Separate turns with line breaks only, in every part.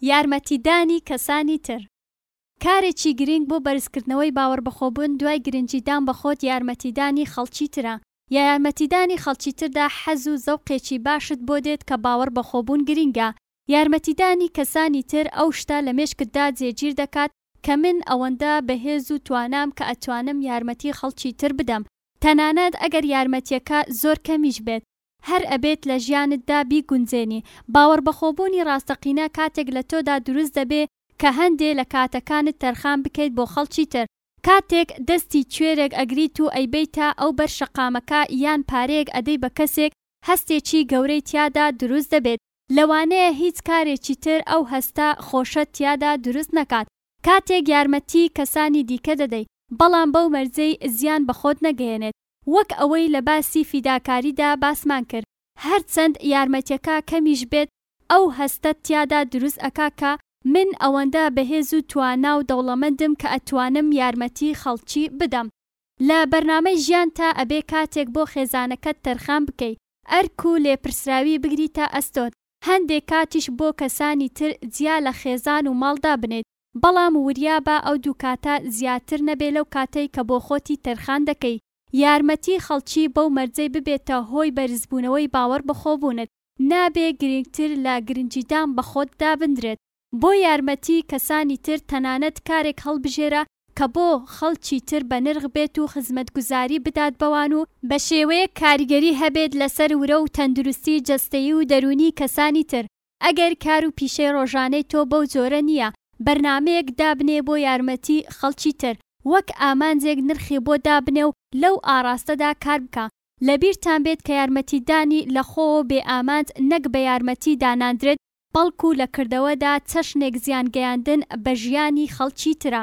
یارمەتیدانی کەسانی تر کارێکی گرینگ بۆ بەرزکردنەوەی باوەڕبەخۆبوون دوای گرنگیدان بە خۆت یارمەتیدانی خەڵکی ترە. لە یارمەتیدانی خەڵکی تردا حەز و زەوقێکی باشت بۆ دێت کە باوەڕبەخۆبوون گرینگە. یارمەتیدانی کەسانی تر ئەو شتە لە مێشکتدا جێگیر دەکات کە من ئەوەندە بەهێز و توانام کە ئەتوانم یارمەتی خەڵکی تر بدەم تەنانەت ئەگەر یارمەتییەکە زۆر کەمیش بێت. هەر ئەبێت لە ژیانتدا بیگونجێنی. باوەڕبەخۆبوونی ڕاستەقینە کاتێک لە تۆدا دروست دەبێ کە هەندێ لە کاتەکانت تەرخان بکەیت بۆ خەڵکی تر. کاتێک دەستی کوێرێک ئەگریت و ئەیبەیتە ئەو بەر شەقامەکە یان پارەیەک ئەدەی بە کەسێک هەستێکی گەورەی تیادا دروست دەبێت. لەوانەیە هیچ کارێکی تر ئەو هەستە خۆشەت تیادا دروست نەکات. کاتێک یارمەتیی کەسانی دیکە دەدەی، بەڵام بەو مەرجەی زیان بە خۆت نەگەیەنێت. وەک ئەوەی لە باسی فیداکاریدا باسمان کرد هەرچەند یارمەتیەکە کەمیش بێت ئەو هەستەت تیادا دروست ئەکا کە من ئەوەندە بەهێز و توانا و دەوڵەمەندم کە ئەتوانم یارمەتی خەڵکی بدەم لە بەرنامەی ژیانتا ئەبێ کاتێک بۆ خێزانەکەت تەرخان بکەی ئەرک و لێپرسراوی بگریتە ئەستۆت هەندێک کاتیش بۆ کەسانی تر جیا لە خێزان و ماڵ دابنێیت بەڵام وریابە ئەو دوو کاتە زیاتر نەبێ لەو کاتەی کە بۆ خۆتی تەرخان دەکەی، یارمەتی خەڵکی بەو مەرجەی ببێتە هۆی بەرزبوونەوەی باوەڕ بەخۆبوونت، نابێ گرنگتر لە گرنگیدان بە خۆت دابندرێت، بۆ یارمەتی کەسانی تر تەنانەت کارێک هەڵبژێرە کە بۆ خەڵکی تر بەنرخ بێت و خزمەتگوزاری بدات بەوان و، بەشێوەیەک کاریگەری هەبێت لەسەر ورە و تەندروستی جەستەیی و دەروونی کەسانی تر، ئەگەر کار و پیشەی ڕۆژانەی تۆ بەو جۆرە نییە، بەرنامەیەک دابنێ بۆ یارمەتی خەڵکی تر، وەک ئامانجێک نرخی بۆ دابنێ و لەو ئاڕاستەدا کار بکە. لەبیرتان بێت کە یارمەتیدانی لە خۆوە بێ ئامانج نەک بە یارمەتی داناندرێت، بەڵکو لە کردەوەدا چەشنێک زیان گەیاندن بە ژیانی خەڵکی ترە.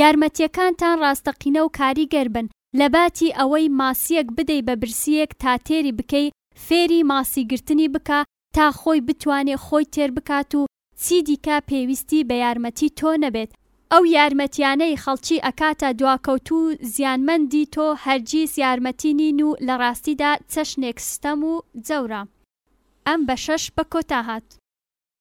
یارمەتییەکانتان ڕاستەقینە و کاریگەر بن. لەباتی ئەوەی ماسییەک بدەی بە برسییەک تا تێری بکەی، فێری ماسی گرتنی بکە تا خۆی بتوانێ خۆی تێر بکات و چی دیکە پێویستی بە یارمەتی تۆ نەبێت، ئەو یارمەتیانەی خەڵکی ئەکاتە دواکەوتوو و زیانمەندی تۆ هەرگیز یارمەتی نین و لە ڕاستیدا چەشنێک ستەم و جەورە. ئەم بەشەش بە کۆتا هات.